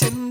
tonight.